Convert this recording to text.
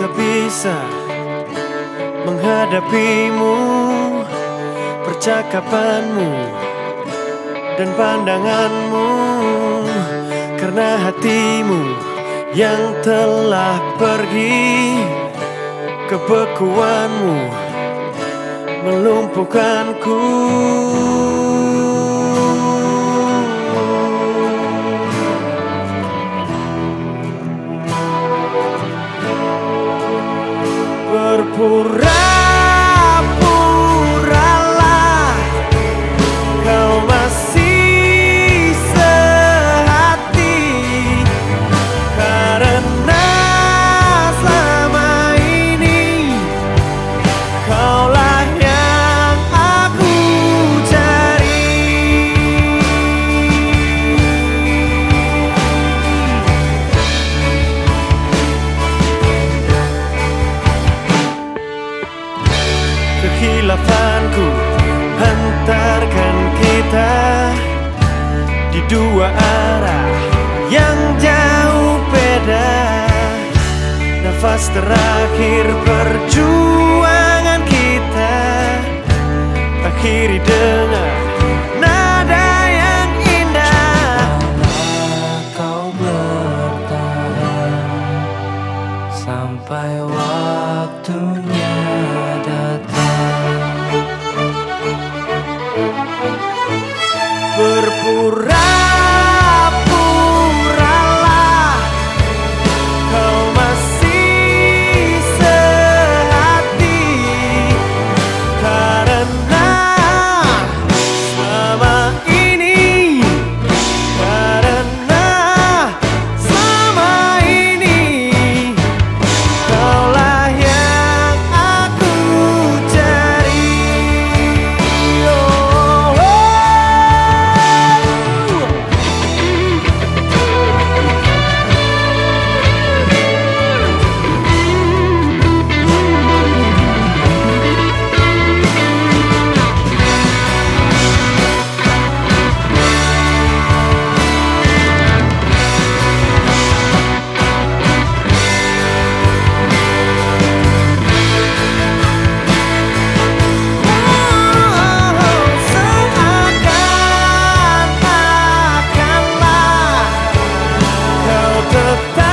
tak bisa menghadapimu Percakapanmu dan pandanganmu. Karena hatimu yang telah pergi Kebekuanmu melumpuhkanku dua arah yang jauh beda. Nafas terakhir perjuangan kita Akhiri dengan the